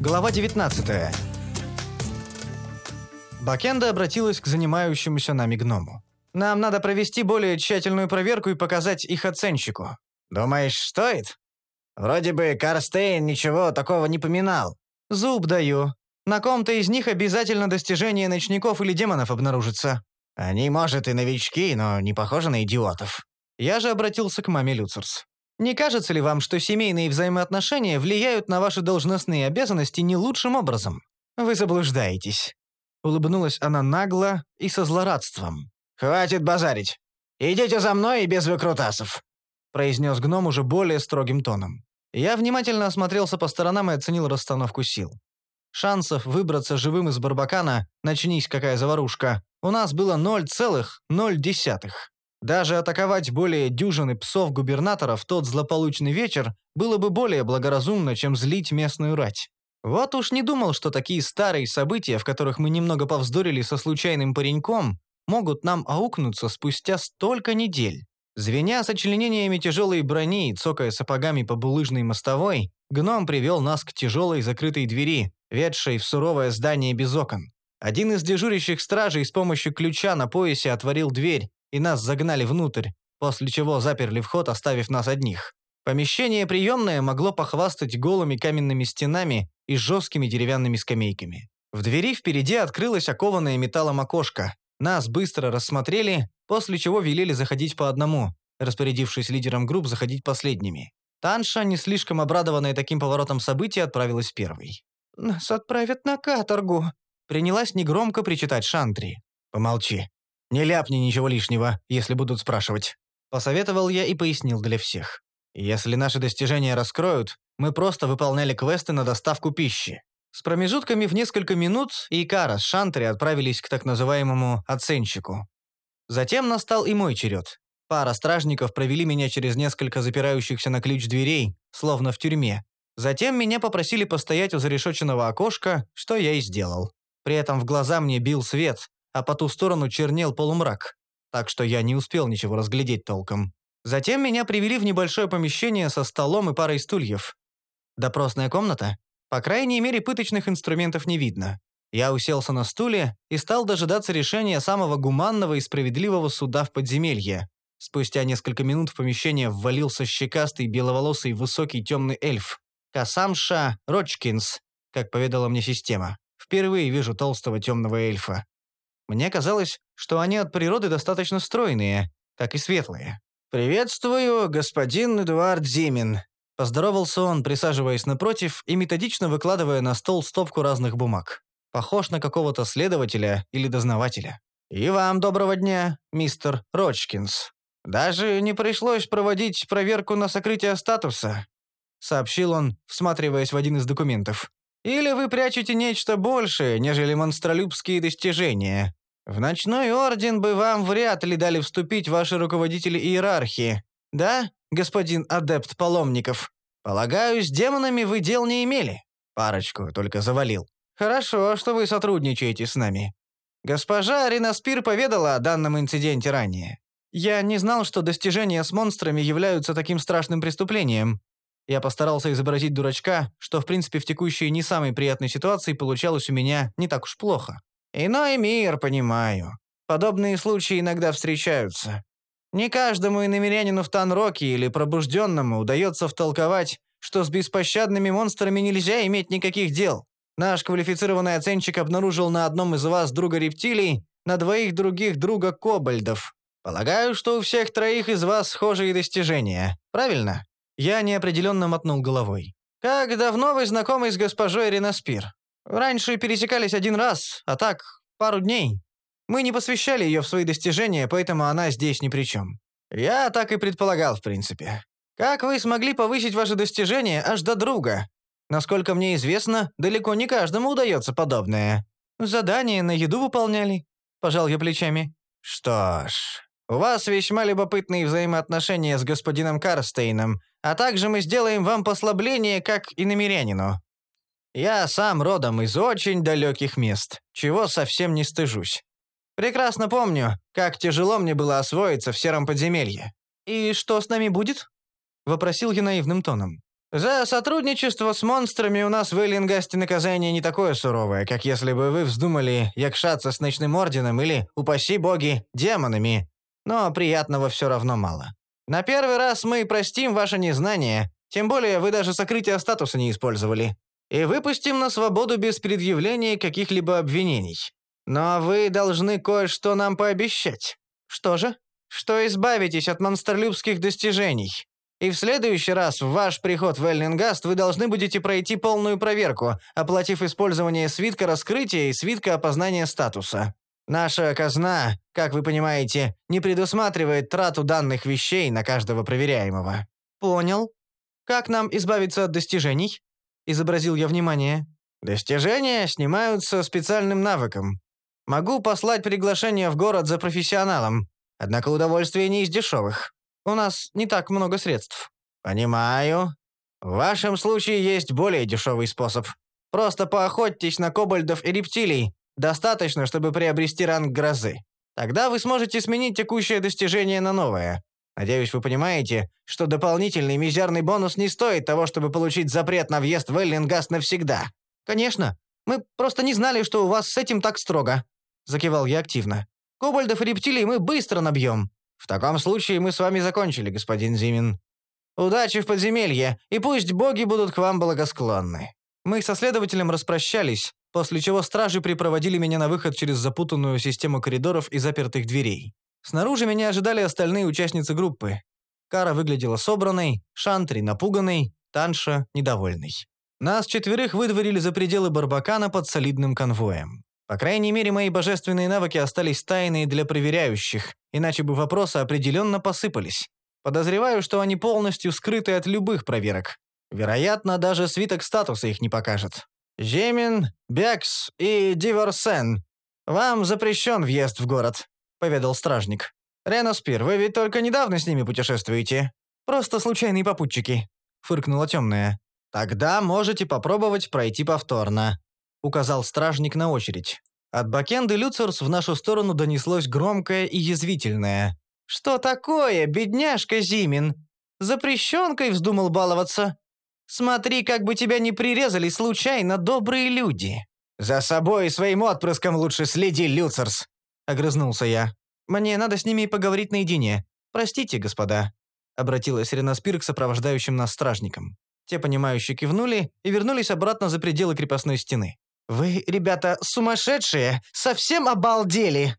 Глава 19. Бакенда обратилась к занимающемуся нами гному. «Нам надо провести более тщательную проверку и показать их оценщику». «Думаешь, стоит? Вроде бы Карстейн ничего такого не поминал». «Зуб даю. На ком-то из них обязательно достижение ночников или демонов обнаружится». «Они, может, и новички, но не похожи на идиотов». Я же обратился к маме Люцерс. «Не кажется ли вам, что семейные взаимоотношения влияют на ваши должностные обязанности не лучшим образом? Вы заблуждаетесь». Улыбнулась она нагло и со злорадством. «Хватит базарить. Идите за мной и без выкрутасов», произнес гном уже более строгим тоном. Я внимательно осмотрелся по сторонам и оценил расстановку сил. Шансов выбраться живым из Барбакана, начнись какая заварушка, у нас было 0,0. Даже атаковать более дюжины псов-губернатора в тот злополучный вечер было бы более благоразумно, чем злить местную рать. Вот уж не думал, что такие старые события, в которых мы немного повздорили со случайным пареньком, могут нам аукнуться спустя столько недель. Звеня сочленениями тяжелой брони и цокая сапогами по булыжной мостовой, гном привел нас к тяжелой закрытой двери, ведшей в суровое здание без окон. Один из дежурящих стражей с помощью ключа на поясе отворил дверь, и нас загнали внутрь, после чего заперли вход, оставив нас одних. Помещение приемное могло похвастать голыми каменными стенами и жесткими деревянными скамейками. В двери впереди открылось окованное металлом окошко. Нас быстро рассмотрели, после чего велели заходить по одному, распорядившись лидером групп заходить последними. Танша, не слишком обрадованная таким поворотом событий, отправилась первой. «Нас отправят на каторгу», — принялась негромко причитать Шантри. «Помолчи. Не ляпни ничего лишнего, если будут спрашивать». Посоветовал я и пояснил для всех. Если наши достижения раскроют, мы просто выполняли квесты на доставку пищи. С промежутками в несколько минут Икара с Шантри отправились к так называемому «оценщику». Затем настал и мой черед. Пара стражников провели меня через несколько запирающихся на ключ дверей, словно в тюрьме. Затем меня попросили постоять у зарешоченного окошка, что я и сделал. При этом в глаза мне бил свет, а по ту сторону чернел полумрак, так что я не успел ничего разглядеть толком. Затем меня привели в небольшое помещение со столом и парой стульев. Допросная комната? По крайней мере, пыточных инструментов не видно. Я уселся на стуле и стал дожидаться решения самого гуманного и справедливого суда в подземелье. Спустя несколько минут в помещение ввалился щекастый, беловолосый, высокий темный эльф. Касамша Рочкинс, как поведала мне система. Впервые вижу толстого темного эльфа. Мне казалось, что они от природы достаточно стройные, как и светлые. «Приветствую, господин Эдуард Зимин», – поздоровался он, присаживаясь напротив и методично выкладывая на стол стопку разных бумаг. Похож на какого-то следователя или дознавателя. «И вам доброго дня, мистер Рочкинс». «Даже не пришлось проводить проверку на сокрытие статуса», сообщил он, всматриваясь в один из документов. «Или вы прячете нечто большее, нежели монстролюбские достижения? В ночной орден бы вам вряд ли дали вступить ваши руководители иерархии. Да, господин адепт паломников? Полагаю, с демонами вы дел не имели?» Парочку только завалил. «Хорошо, что вы сотрудничаете с нами. Госпожа Ринаспир поведала о данном инциденте ранее. Я не знал, что достижения с монстрами являются таким страшным преступлением. Я постарался изобразить дурачка, что в принципе в текущей не самой приятной ситуации получалось у меня не так уж плохо. Иной мир, понимаю. Подобные случаи иногда встречаются. Не каждому иномерянину в Танроке или пробужденному удается втолковать, что с беспощадными монстрами нельзя иметь никаких дел. Наш квалифицированный оценщик обнаружил на одном из вас друга рептилий, на двоих других друга кобальдов. Полагаю, что у всех троих из вас схожие достижения, правильно?» Я неопределенно мотнул головой. «Как давно вы знакомы с госпожой Ренаспир? Раньше пересекались один раз, а так, пару дней. Мы не посвящали ее в свои достижения, поэтому она здесь ни при чем. Я так и предполагал, в принципе. Как вы смогли повысить ваши достижения аж до друга? Насколько мне известно, далеко не каждому удается подобное. Задание на еду выполняли?» Пожал я плечами. «Что ж, у вас весьма любопытные взаимоотношения с господином Карстейном, а также мы сделаем вам послабление, как и намерянину. Я сам родом из очень далеких мест, чего совсем не стыжусь. Прекрасно помню, как тяжело мне было освоиться в сером подземелье. «И что с нами будет?» — вопросил я наивным тоном. «За сотрудничество с монстрами у нас в Эллингасте наказание не такое суровое, как если бы вы вздумали якшаться с Ночным Орденом или, упаси боги, демонами. Но приятного все равно мало. На первый раз мы простим ваше незнание, тем более вы даже сокрытие статуса не использовали, и выпустим на свободу без предъявления каких-либо обвинений. Но вы должны кое-что нам пообещать. Что же? Что избавитесь от монстрлюбских достижений. И в следующий раз в ваш приход в Эллингаст вы должны будете пройти полную проверку, оплатив использование свитка раскрытия и свитка опознания статуса. Наша казна, как вы понимаете, не предусматривает трату данных вещей на каждого проверяемого. Понял. Как нам избавиться от достижений? Изобразил я внимание. Достижения снимаются специальным навыком. Могу послать приглашение в город за профессионалом. Однако удовольствие не из дешевых. У нас не так много средств». «Понимаю. В вашем случае есть более дешевый способ. Просто поохотьтесь на кобальдов и рептилий. Достаточно, чтобы приобрести ранг грозы. Тогда вы сможете сменить текущее достижение на новое. Надеюсь, вы понимаете, что дополнительный мизерный бонус не стоит того, чтобы получить запрет на въезд в Эллингаст навсегда». «Конечно. Мы просто не знали, что у вас с этим так строго», — закивал я активно. «Кобальдов и рептилий мы быстро набьем. «В таком случае мы с вами закончили, господин Зимин. Удачи в подземелье, и пусть боги будут к вам благосклонны». Мы со следователем распрощались, после чего стражи припроводили меня на выход через запутанную систему коридоров и запертых дверей. Снаружи меня ожидали остальные участницы группы. Кара выглядела собранной, Шантри напуганной, Танша недовольной. Нас четверых выдворили за пределы Барбакана под солидным конвоем. По крайней мере, мои божественные навыки остались тайные для проверяющих, иначе бы вопросы определенно посыпались. Подозреваю, что они полностью скрыты от любых проверок. Вероятно, даже свиток статуса их не покажет. «Жемин, Бекс и Диворсен, вам запрещен въезд в город», — поведал стражник. «Реноспир, вы ведь только недавно с ними путешествуете?» «Просто случайные попутчики», — фыркнула темная. «Тогда можете попробовать пройти повторно. — указал стражник на очередь. От Бакенды Люцерс в нашу сторону донеслось громкое и язвительное. «Что такое, бедняжка Зимин? Запрещенкой вздумал баловаться? Смотри, как бы тебя не прирезали случайно добрые люди». «За собой и своим отпрыском лучше следи, Люцерс», — огрызнулся я. «Мне надо с ними поговорить наедине. Простите, господа», — обратилась Ренаспир к сопровождающим нас стражникам. Те, понимающие, кивнули и вернулись обратно за пределы крепостной стены. «Вы, ребята, сумасшедшие! Совсем обалдели!»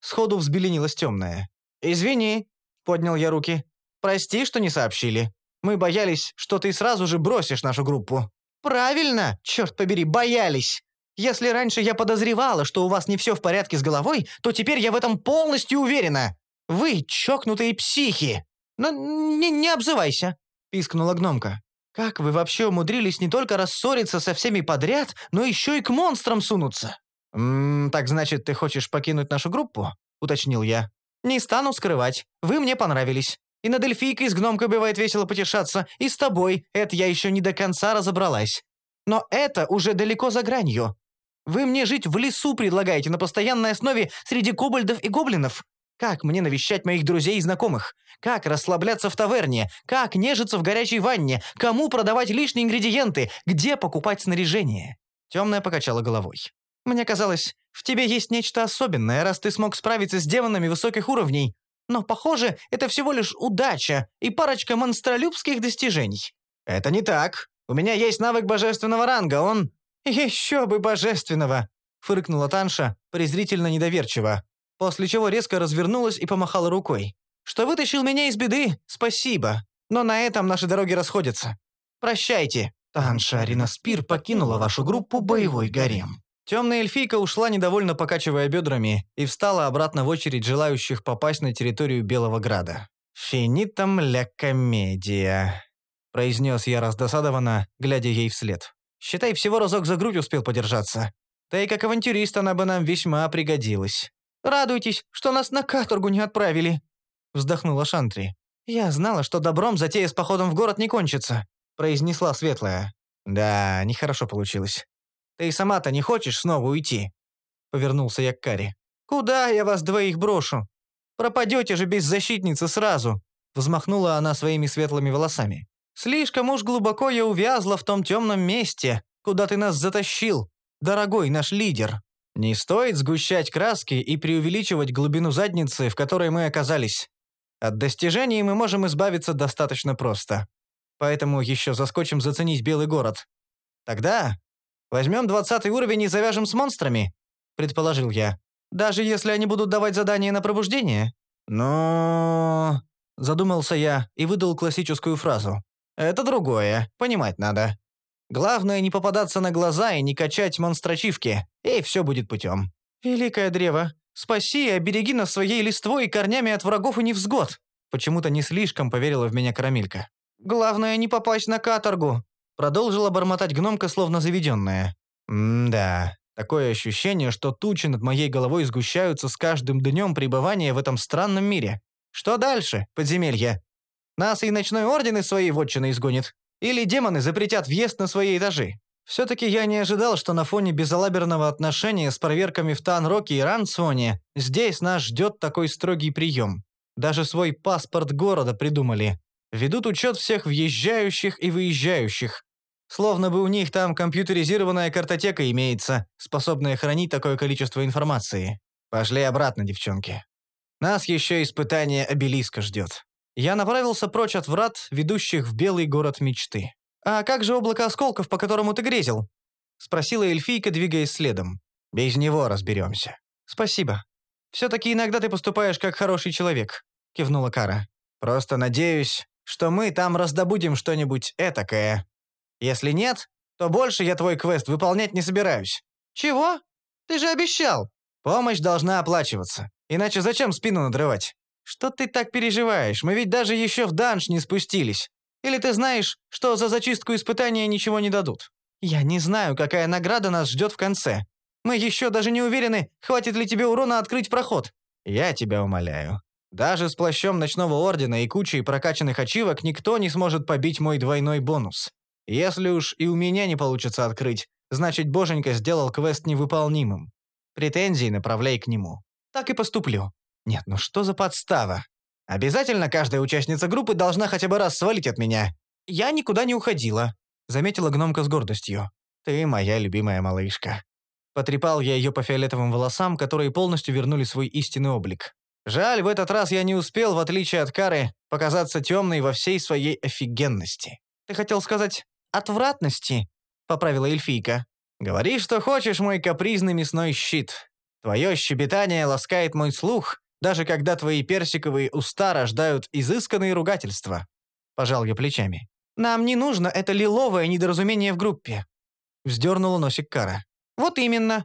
Сходу взбеленилась темная. «Извини», — поднял я руки. «Прости, что не сообщили. Мы боялись, что ты сразу же бросишь нашу группу». «Правильно, черт побери, боялись! Если раньше я подозревала, что у вас не все в порядке с головой, то теперь я в этом полностью уверена. Вы чокнутые психи! Но не, не обзывайся!» — пискнула гномка. Как вы вообще умудрились не только рассориться со всеми подряд, но еще и к монстрам сунуться? «Ммм, так значит, ты хочешь покинуть нашу группу?» — уточнил я. «Не стану скрывать. Вы мне понравились. И над эльфийкой с гномкой бывает весело потешаться, и с тобой, это я еще не до конца разобралась. Но это уже далеко за гранью. Вы мне жить в лесу предлагаете на постоянной основе среди кобальдов и гоблинов. Как мне навещать моих друзей и знакомых? Как расслабляться в таверне? Как нежиться в горячей ванне? Кому продавать лишние ингредиенты? Где покупать снаряжение?» Темная покачала головой. «Мне казалось, в тебе есть нечто особенное, раз ты смог справиться с демонами высоких уровней. Но, похоже, это всего лишь удача и парочка монстролюбских достижений». «Это не так. У меня есть навык божественного ранга, он...» «Еще бы божественного!» — фыркнула Танша, презрительно недоверчиво после чего резко развернулась и помахала рукой. «Что вытащил меня из беды? Спасибо. Но на этом наши дороги расходятся. Прощайте». Танша Ринаспир покинула вашу группу «Боевой гарем». Темная эльфийка ушла, недовольно покачивая бедрами, и встала обратно в очередь желающих попасть на территорию Белого Града. «Финитам ля комедия», — произнес я раздосадованно, глядя ей вслед. «Считай, всего разок за грудь успел подержаться. Да и как авантюрист она бы нам весьма пригодилась». Радуйтесь, что нас на каторгу не отправили!» Вздохнула Шантри. «Я знала, что добром затея с походом в город не кончится», произнесла Светлая. «Да, нехорошо получилось. Ты и сама-то не хочешь снова уйти?» Повернулся я к Каре. «Куда я вас двоих брошу? Пропадете же без защитницы сразу!» Взмахнула она своими светлыми волосами. Слишком уж глубоко я увязла в том темном месте, куда ты нас затащил, дорогой наш лидер. Не стоит сгущать краски и преувеличивать глубину задницы, в которой мы оказались. От достижений мы можем избавиться достаточно просто. Поэтому еще заскочим заценить Белый город. Тогда возьмем двадцатый уровень и завяжем с монстрами, предположил я. Даже если они будут давать задания на пробуждение? Но... Задумался я и выдал классическую фразу. Это другое, понимать надо. Главное не попадаться на глаза и не качать монстрачивки, и все будет путем. Великое древо, спаси и обереги нас своей листвой и корнями от врагов и невзгод. Почему-то не слишком поверила в меня Карамилька. Главное не попасть на каторгу. Продолжила бормотать гномка, словно заведенная. М-да, такое ощущение, что тучи над моей головой сгущаются с каждым днем пребывания в этом странном мире. Что дальше, подземелье? Нас и ночной орден из своей вотчины изгонит. Или демоны запретят въезд на свои этажи. Все-таки я не ожидал, что на фоне безалаберного отношения с проверками в Танроке и Рансоне здесь нас ждет такой строгий прием. Даже свой паспорт города придумали. Ведут учет всех въезжающих и выезжающих. Словно бы у них там компьютеризированная картотека имеется, способная хранить такое количество информации. Пошли обратно, девчонки. Нас еще испытание обелиска ждет. Я направился прочь от врат, ведущих в белый город мечты. «А как же облако осколков, по которому ты грезил?» — спросила эльфийка, двигаясь следом. «Без него разберемся». «Спасибо. Все-таки иногда ты поступаешь как хороший человек», — кивнула Кара. «Просто надеюсь, что мы там раздобудем что-нибудь этакое. Если нет, то больше я твой квест выполнять не собираюсь». «Чего? Ты же обещал!» «Помощь должна оплачиваться. Иначе зачем спину надрывать?» «Что ты так переживаешь? Мы ведь даже еще в данж не спустились. Или ты знаешь, что за зачистку испытания ничего не дадут? Я не знаю, какая награда нас ждет в конце. Мы еще даже не уверены, хватит ли тебе урона открыть проход. Я тебя умоляю. Даже с плащом Ночного Ордена и кучей прокачанных ачивок никто не сможет побить мой двойной бонус. Если уж и у меня не получится открыть, значит, Боженька сделал квест невыполнимым. Претензии направляй к нему. Так и поступлю. Нет, ну что за подстава? Обязательно каждая участница группы должна хотя бы раз свалить от меня. Я никуда не уходила, заметила гномка с гордостью. Ты моя любимая малышка. Потрепал я ее по фиолетовым волосам, которые полностью вернули свой истинный облик. Жаль, в этот раз я не успел, в отличие от Кары, показаться темной во всей своей офигенности. Ты хотел сказать «отвратности», — поправила эльфийка. «Говори, что хочешь, мой капризный мясной щит. Твое щебетание ласкает мой слух, даже когда твои персиковые уста рождают изысканные ругательства. Пожал я плечами. Нам не нужно это лиловое недоразумение в группе. Вздернула носик Кара. Вот именно.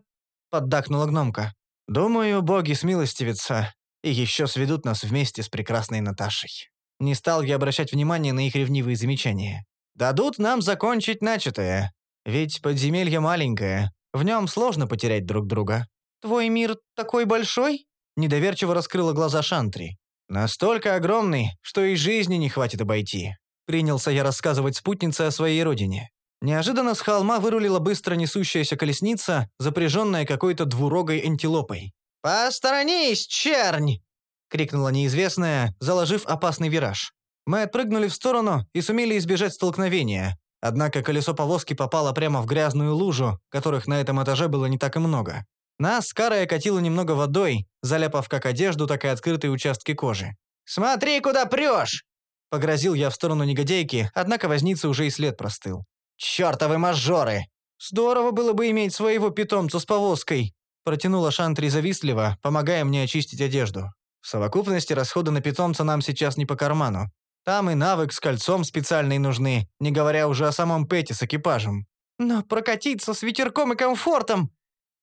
Поддакнула гномка. Думаю, боги смилостивятся и еще сведут нас вместе с прекрасной Наташей. Не стал я обращать внимание на их ревнивые замечания. Дадут нам закончить начатое. Ведь подземелье маленькое, в нем сложно потерять друг друга. Твой мир такой большой? Недоверчиво раскрыла глаза Шантри. «Настолько огромный, что и жизни не хватит обойти», — принялся я рассказывать спутнице о своей родине. Неожиданно с холма вырулила быстро несущаяся колесница, запряженная какой-то двурогой антилопой. «Посторонись, чернь!» — крикнула неизвестная, заложив опасный вираж. Мы отпрыгнули в сторону и сумели избежать столкновения, однако колесо повозки попало прямо в грязную лужу, которых на этом этаже было не так и много. Нас Кара окатила немного водой, заляпав как одежду, так и открытые участки кожи. «Смотри, куда прешь!» Погрозил я в сторону негодяйки, однако возница уже и след простыл. «Чёртовы мажоры!» «Здорово было бы иметь своего питомца с повозкой!» Протянула Шантри завистливо, помогая мне очистить одежду. В совокупности расходы на питомца нам сейчас не по карману. Там и навык с кольцом специальный нужны, не говоря уже о самом Пэте с экипажем. «Но прокатиться с ветерком и комфортом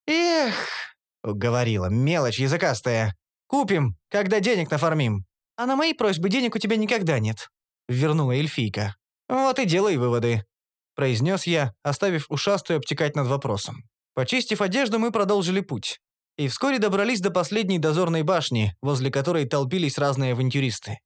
«Эх!» — говорила, мелочь языкастая. «Купим, когда денег нафармим». «А на мои просьбы денег у тебя никогда нет», — вернула эльфийка. «Вот и делай выводы», — произнес я, оставив ушастую обтекать над вопросом. Почистив одежду, мы продолжили путь. И вскоре добрались до последней дозорной башни, возле которой толпились разные авантюристы.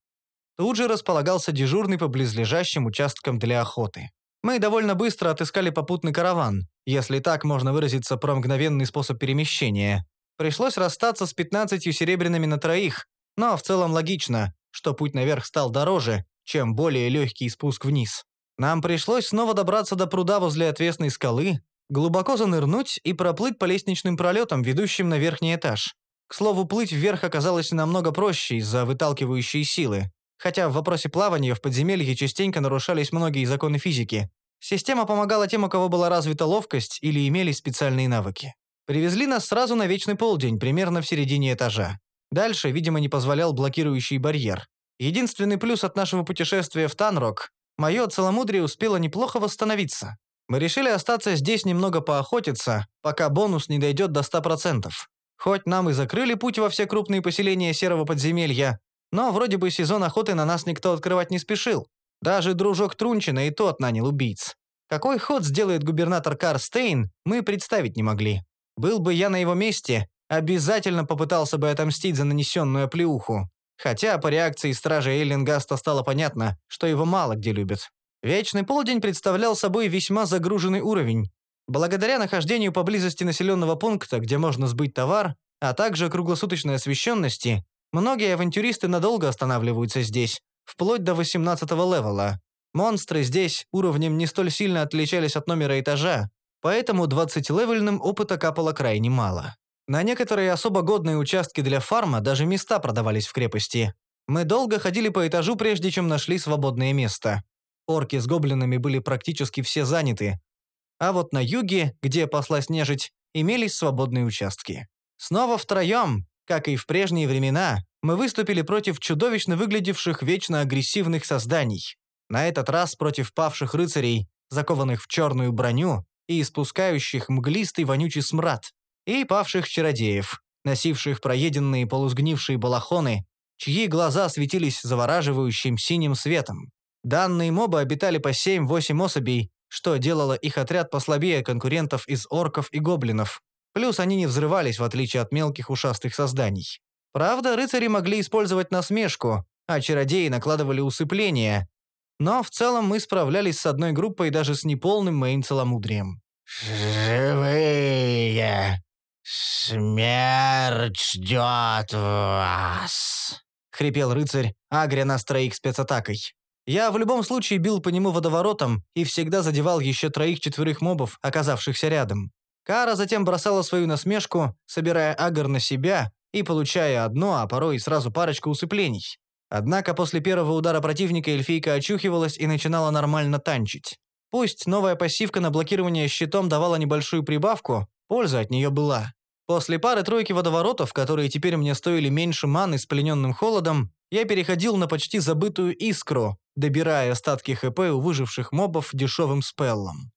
Тут же располагался дежурный по близлежащим участкам для охоты. Мы довольно быстро отыскали попутный караван, если так можно выразиться про мгновенный способ перемещения. Пришлось расстаться с 15 серебряными на троих, но в целом логично, что путь наверх стал дороже, чем более легкий спуск вниз. Нам пришлось снова добраться до пруда возле отвесной скалы, глубоко занырнуть и проплыть по лестничным пролетам, ведущим на верхний этаж. К слову, плыть вверх оказалось намного проще из-за выталкивающей силы, хотя в вопросе плавания в подземелье частенько нарушались многие законы физики. Система помогала тем, у кого была развита ловкость или имели специальные навыки. Привезли нас сразу на Вечный Полдень, примерно в середине этажа. Дальше, видимо, не позволял блокирующий барьер. Единственный плюс от нашего путешествия в Танрок – мое целомудрие успело неплохо восстановиться. Мы решили остаться здесь немного поохотиться, пока бонус не дойдет до 100%. Хоть нам и закрыли путь во все крупные поселения Серого подземелья, но вроде бы сезон охоты на нас никто открывать не спешил. Даже дружок Трунчина и тот нанял убийц. Какой ход сделает губернатор Карстейн, мы представить не могли. Был бы я на его месте, обязательно попытался бы отомстить за нанесенную оплеуху. Хотя по реакции стража Эллингаста стало понятно, что его мало где любят. Вечный полдень представлял собой весьма загруженный уровень. Благодаря нахождению поблизости населенного пункта, где можно сбыть товар, а также круглосуточной освещенности, многие авантюристы надолго останавливаются здесь, вплоть до 18 левела. Монстры здесь уровнем не столь сильно отличались от номера этажа, поэтому 20-левельным опыта капало крайне мало. На некоторые особо годные участки для фарма даже места продавались в крепости. Мы долго ходили по этажу, прежде чем нашли свободное место. Орки с гоблинами были практически все заняты. А вот на юге, где паслась нежить, имелись свободные участки. Снова втроем, как и в прежние времена, мы выступили против чудовищно выглядевших вечно агрессивных созданий. На этот раз против павших рыцарей, закованных в черную броню и испускающих мглистый вонючий смрад, и павших чародеев, носивших проеденные полусгнившие балахоны, чьи глаза светились завораживающим синим светом. Данные мобы обитали по 7-8 особей, что делало их отряд послабее конкурентов из орков и гоблинов. Плюс они не взрывались, в отличие от мелких ушастых созданий. Правда, рыцари могли использовать насмешку, а чародеи накладывали усыпление. Но в целом мы справлялись с одной группой даже с неполным моим целомудрием. «Живые! Смерть ждет вас!» — хрипел рыцарь, агря нас троих спецатакой. Я в любом случае бил по нему водоворотом и всегда задевал еще троих-четверых мобов, оказавшихся рядом. Кара затем бросала свою насмешку, собирая агр на себя и получая одно, а порой и сразу парочку усыплений. Однако после первого удара противника эльфийка очухивалась и начинала нормально танчить. Пусть новая пассивка на блокирование щитом давала небольшую прибавку, польза от нее была. После пары-тройки водоворотов, которые теперь мне стоили меньше маны с плененным холодом, я переходил на почти забытую искру, добирая остатки ХП у выживших мобов дешевым спеллом.